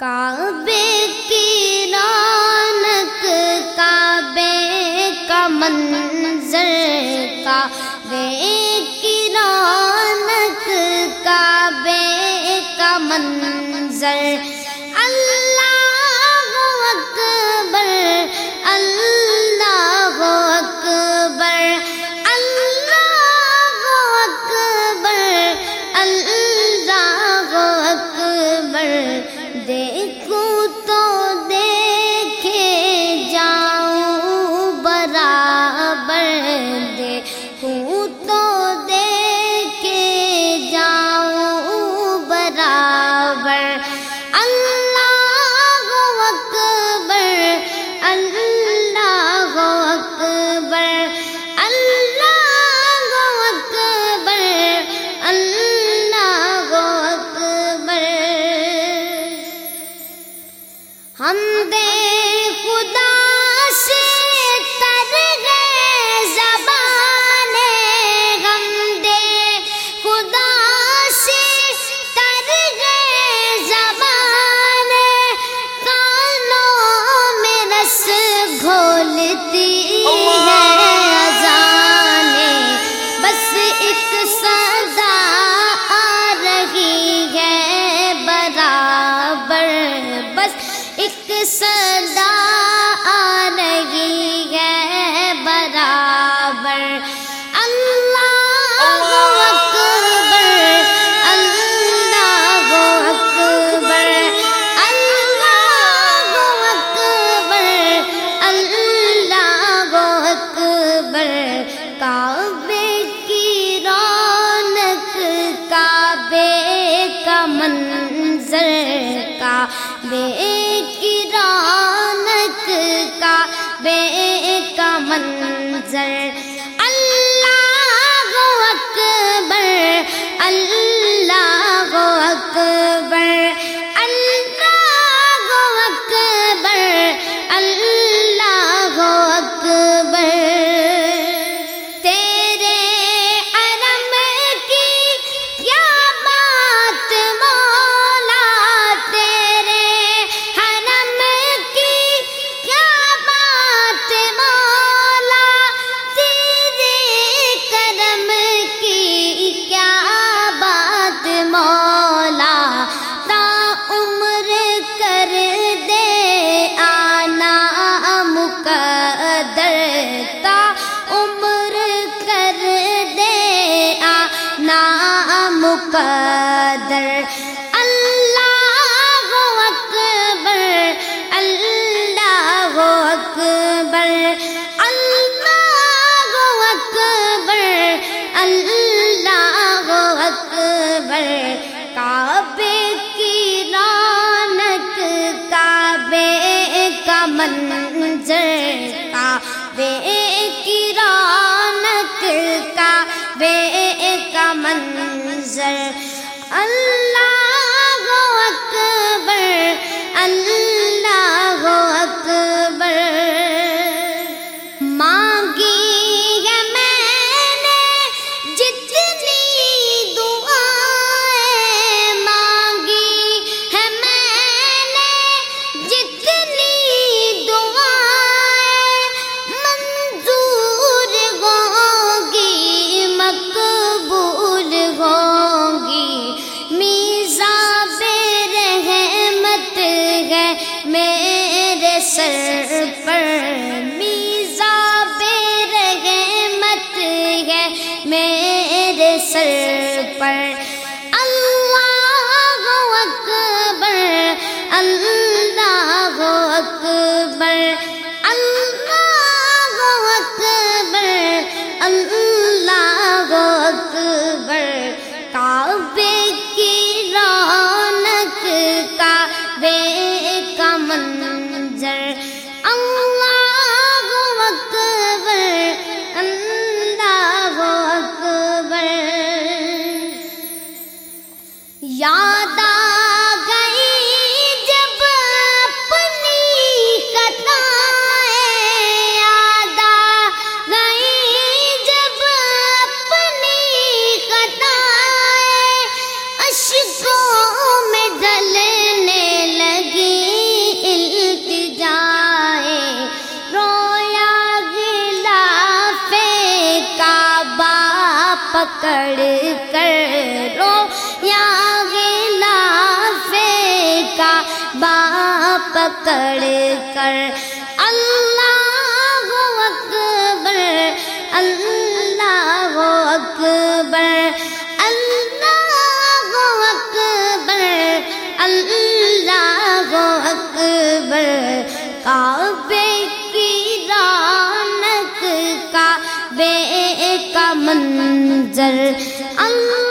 کعبے کی رونق کعبے کا منظر کعبے کی رونق کعبے کا منظر۔ ہم دے خدا سے کعبے کی رونق کعبے کا منظر کعبے کی رونق کعبے کا منظر۔ دے پڑھ کر رو۔ یا غلاف کا باپ پکڑ کر کعبے کا منظر اللہ